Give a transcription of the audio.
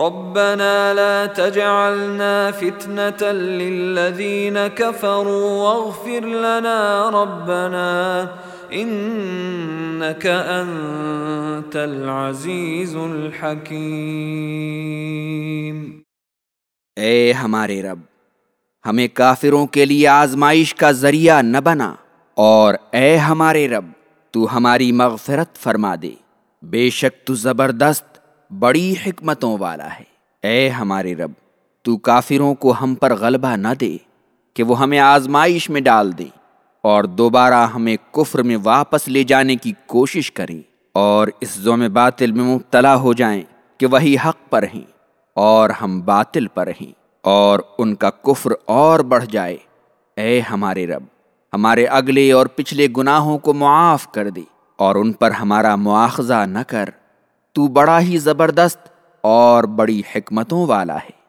ربنا لا تجعلنا فتنة للذين كفروا واغفر لنا ربنا إنك أنت العزيز الحكيم. اے ہمارے رب، ہمیں کافروں کے لیے آزمائش کا ذریعہ نہ بنا اور اے ہمارے رب، تو ہماری مغفرت فرما دے۔ بے شک تو زبردست بڑی حکمتوں والا ہے۔ اے ہمارے رب، تو کافروں کو ہم پر غلبہ نہ دے کہ وہ ہمیں آزمائش میں ڈال دے اور دوبارہ ہمیں کفر میں واپس لے جانے کی کوشش کریں اور اس زوم باطل میں مبتلا ہو جائیں کہ وہی حق پر ہیں اور ہم باطل پر ہیں اور ان کا کفر اور بڑھ جائے۔ اے ہمارے رب، ہمارے اگلے اور پچھلے گناہوں کو معاف کر دے اور ان پر ہمارا مواخذہ نہ کر۔ تو بڑا ہی زبردست اور بڑی حکمتوں والا ہے۔